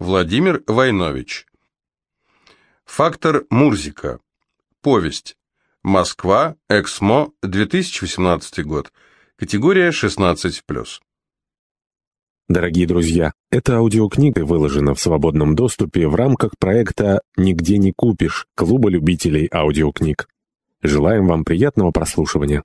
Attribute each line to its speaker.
Speaker 1: Владимир Войнович. Фактор Мурзика. Повесть. Москва, Эксмо, 2018 год. Категория 16+.
Speaker 2: Дорогие друзья, эта аудиокнига выложена в свободном доступе в рамках проекта «Нигде не купишь» Клуба любителей аудиокниг. Желаем вам приятного прослушивания.